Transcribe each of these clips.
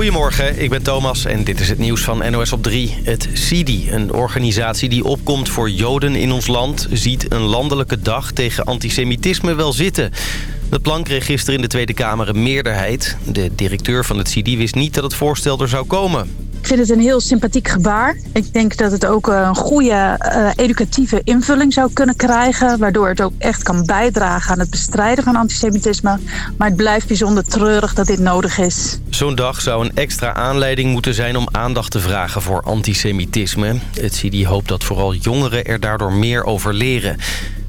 Goedemorgen, ik ben Thomas en dit is het nieuws van NOS op 3. Het CIDI, een organisatie die opkomt voor Joden in ons land... ziet een landelijke dag tegen antisemitisme wel zitten. Het plan kreeg in de Tweede Kamer een meerderheid. De directeur van het CIDI wist niet dat het voorstel er zou komen. Ik vind het een heel sympathiek gebaar. Ik denk dat het ook een goede uh, educatieve invulling zou kunnen krijgen... waardoor het ook echt kan bijdragen aan het bestrijden van antisemitisme. Maar het blijft bijzonder treurig dat dit nodig is. Zo'n dag zou een extra aanleiding moeten zijn om aandacht te vragen voor antisemitisme. Het CIDI hoopt dat vooral jongeren er daardoor meer over leren.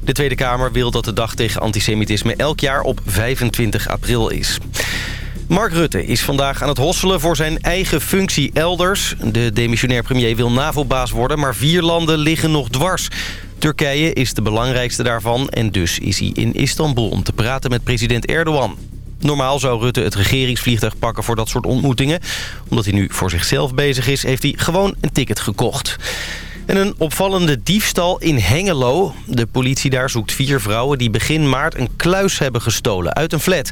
De Tweede Kamer wil dat de dag tegen antisemitisme elk jaar op 25 april is. Mark Rutte is vandaag aan het hosselen voor zijn eigen functie elders. De demissionair premier wil NAVO-baas worden, maar vier landen liggen nog dwars. Turkije is de belangrijkste daarvan en dus is hij in Istanbul om te praten met president Erdogan. Normaal zou Rutte het regeringsvliegtuig pakken voor dat soort ontmoetingen. Omdat hij nu voor zichzelf bezig is, heeft hij gewoon een ticket gekocht. En een opvallende diefstal in Hengelo. De politie daar zoekt vier vrouwen die begin maart een kluis hebben gestolen uit een flat.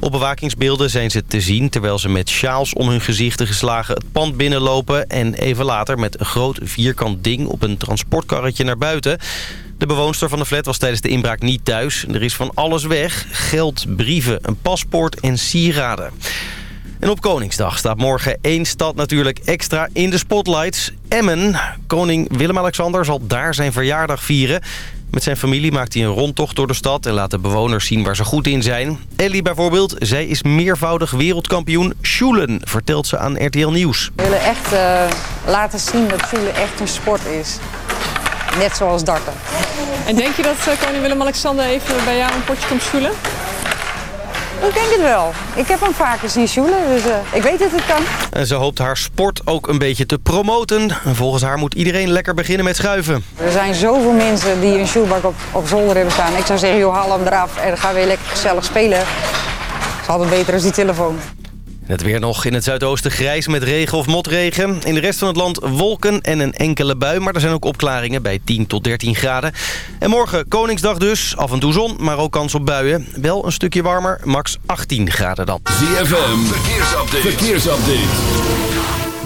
Op bewakingsbeelden zijn ze te zien terwijl ze met sjaals om hun gezichten geslagen het pand binnenlopen... en even later met een groot vierkant ding op een transportkarretje naar buiten. De bewoonster van de flat was tijdens de inbraak niet thuis. Er is van alles weg. Geld, brieven, een paspoort en sieraden. En op Koningsdag staat morgen één stad natuurlijk extra in de spotlights. Emmen. Koning Willem-Alexander zal daar zijn verjaardag vieren. Met zijn familie maakt hij een rondtocht door de stad... en laat de bewoners zien waar ze goed in zijn. Ellie bijvoorbeeld, zij is meervoudig wereldkampioen Schulen... vertelt ze aan RTL Nieuws. We willen echt uh, laten zien dat Schulen echt een sport is. Net zoals darten. En denk je dat uh, koning Willem-Alexander even bij jou een potje komt schulen? Ik denk het wel. Ik heb hem vaker zien sjoelen, dus uh, ik weet dat het kan. En ze hoopt haar sport ook een beetje te promoten. En volgens haar moet iedereen lekker beginnen met schuiven. Er zijn zoveel mensen die een sjoelbak op, op zolder hebben staan. Ik zou zeggen, joh, haal hem eraf en we weer lekker gezellig spelen. Het is altijd beter als die telefoon. Het weer nog in het zuidoosten grijs met regen of motregen. In de rest van het land wolken en een enkele bui. Maar er zijn ook opklaringen bij 10 tot 13 graden. En morgen Koningsdag dus. Af en toe zon, maar ook kans op buien. Wel een stukje warmer, max 18 graden dan. ZFM, verkeersupdate. verkeersupdate.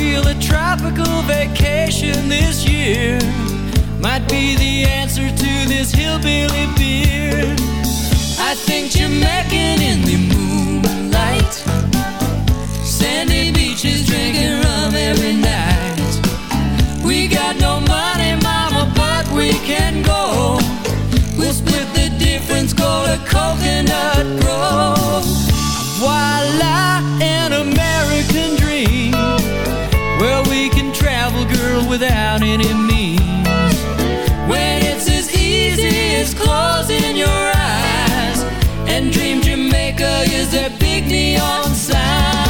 Feel a tropical vacation this year might be the answer to this hillbilly beer. I think Jamaican in the moonlight, sandy beaches drinking rum every night. We got no money, mama, but we can go. We'll split the difference, go to Coconut Grove. Voila, an American dream without any means. When it's as easy as closing your eyes and dream Jamaica is a big neon Just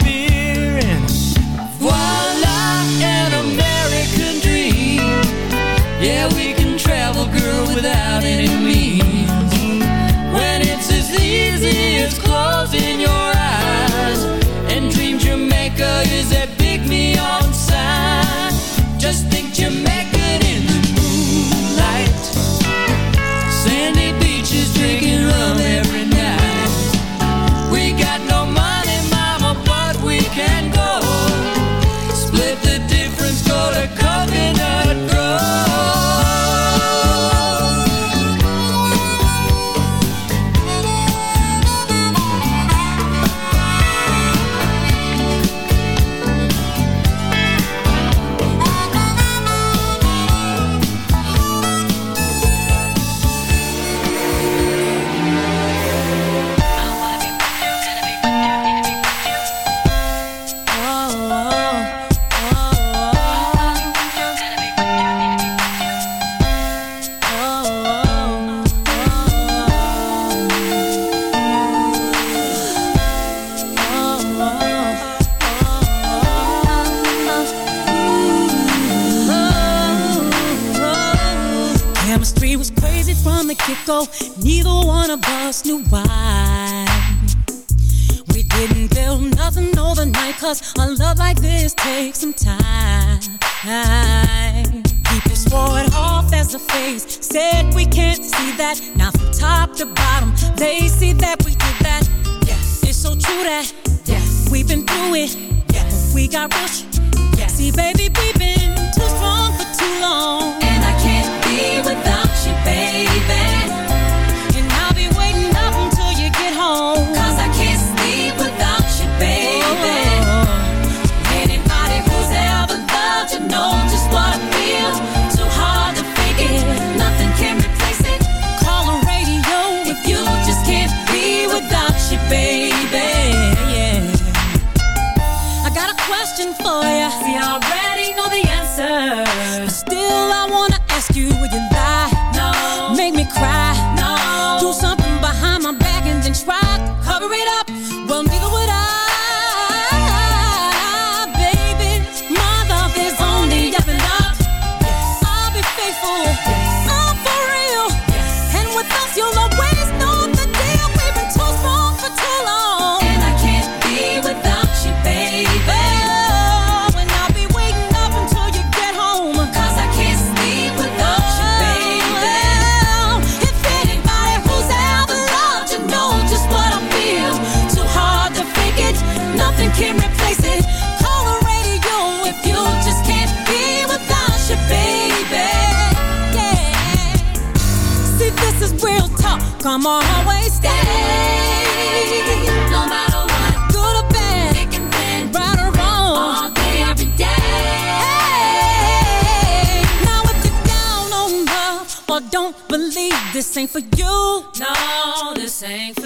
ain't for you. No, this ain't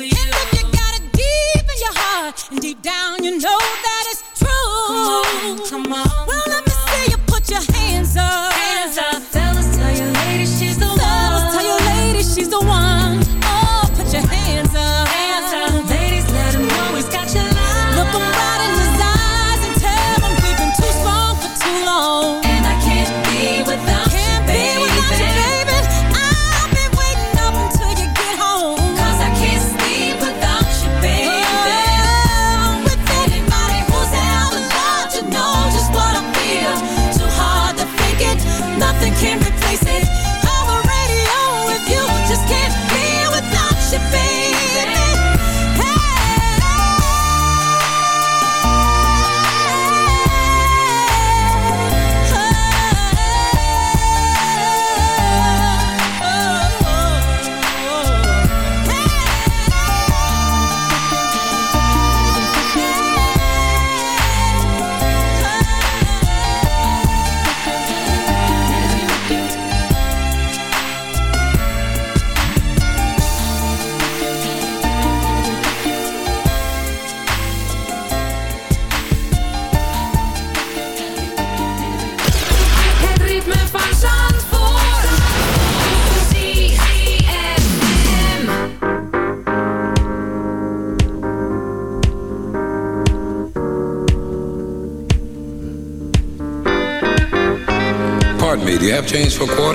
change for quarters.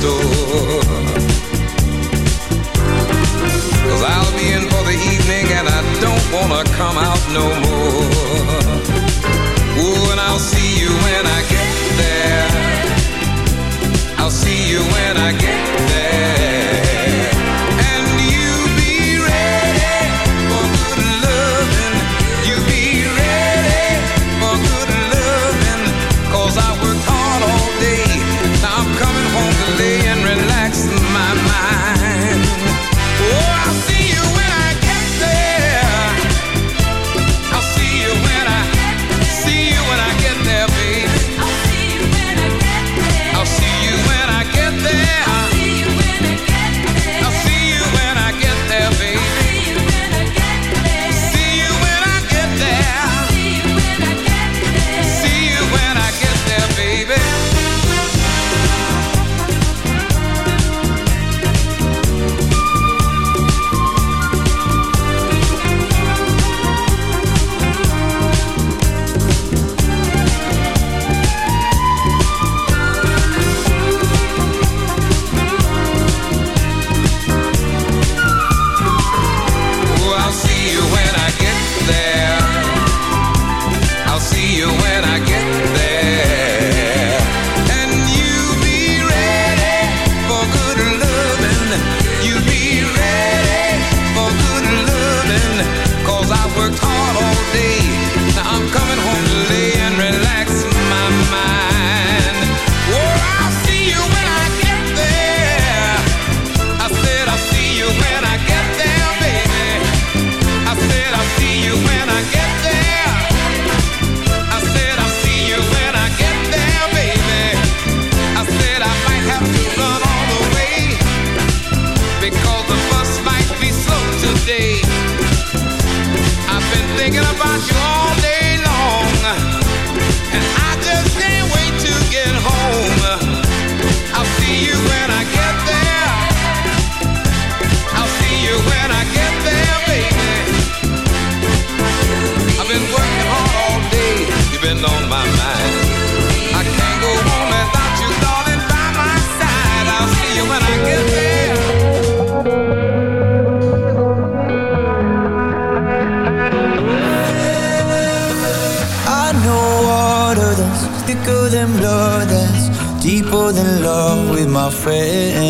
Cristo.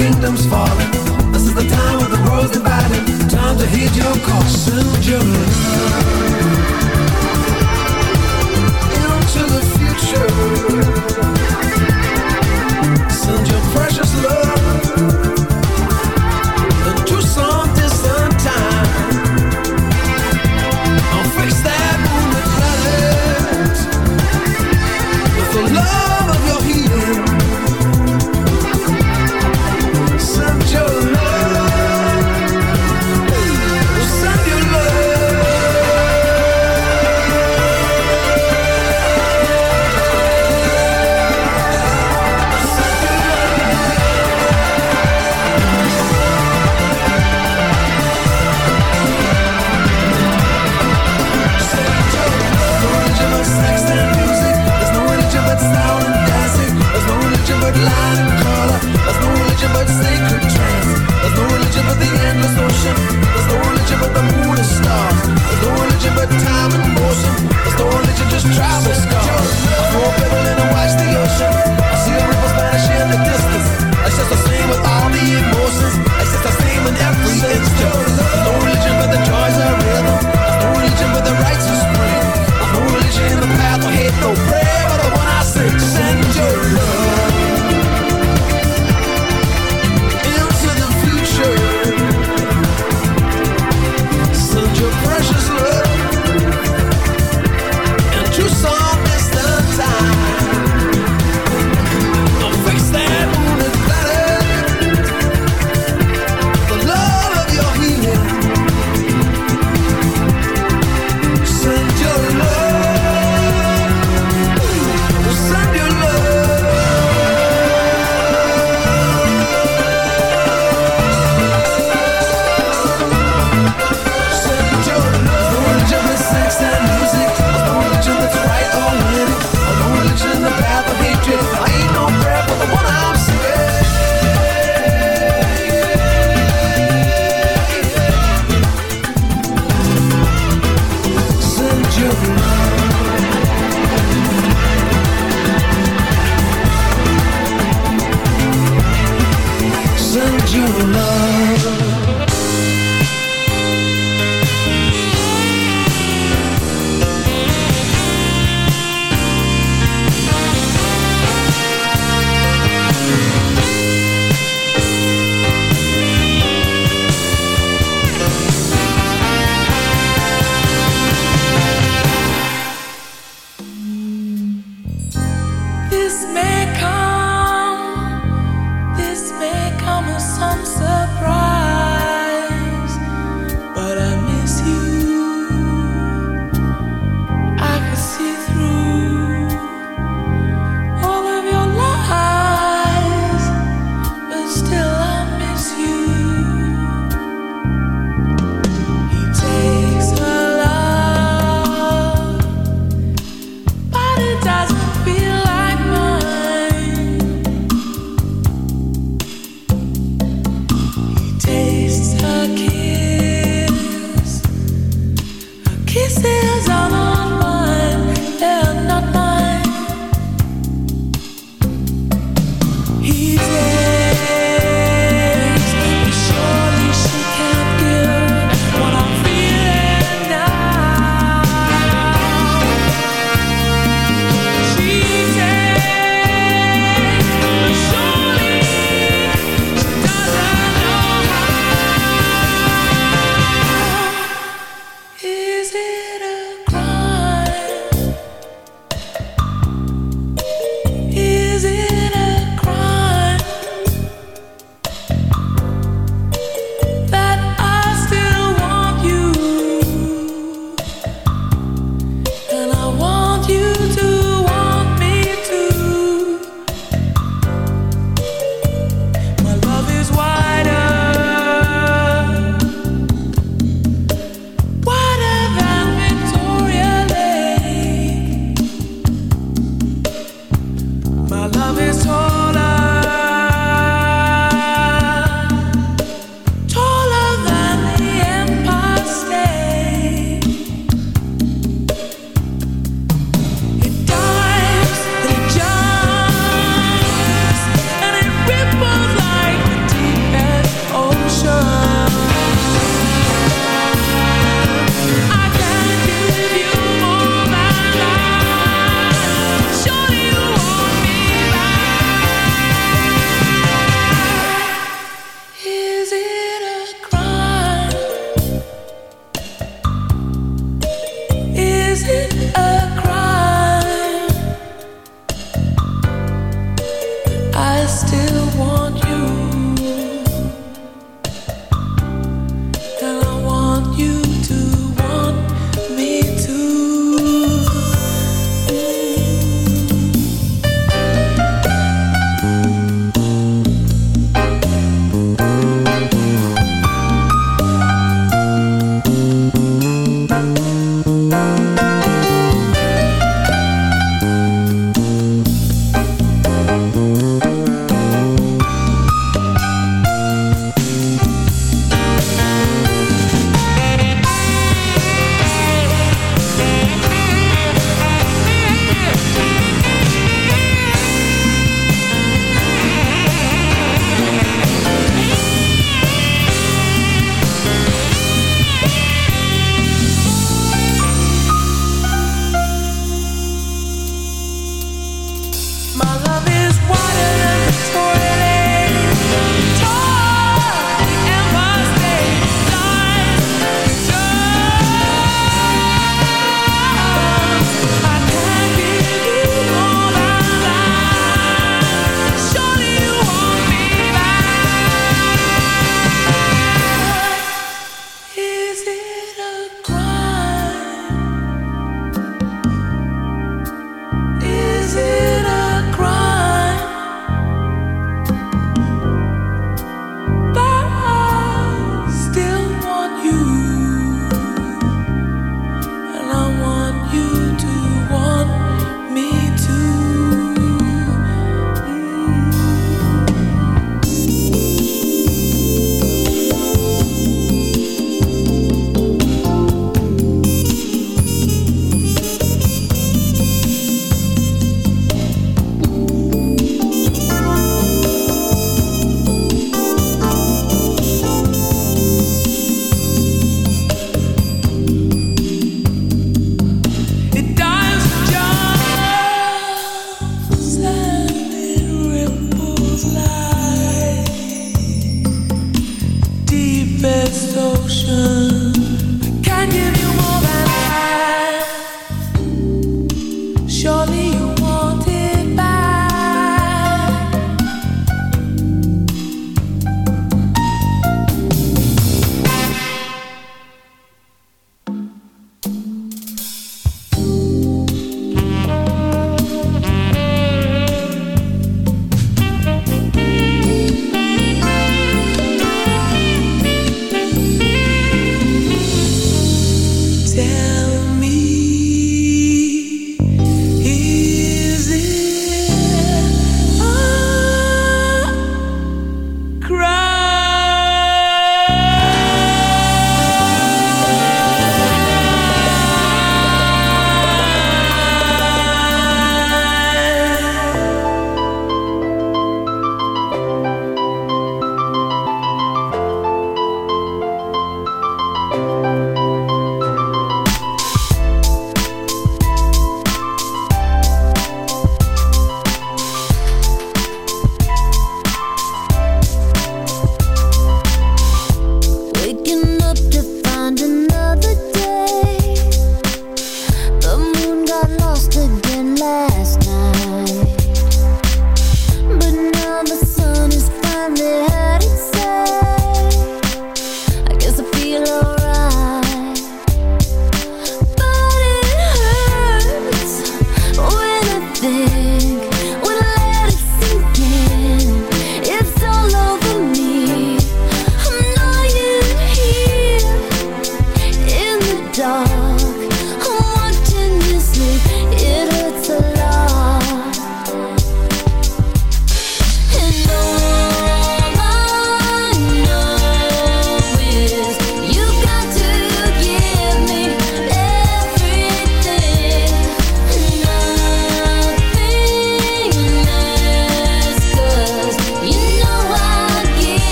kingdom's falling. This is the time when the world's divided. Time to heed your call. Soon, June.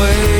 away.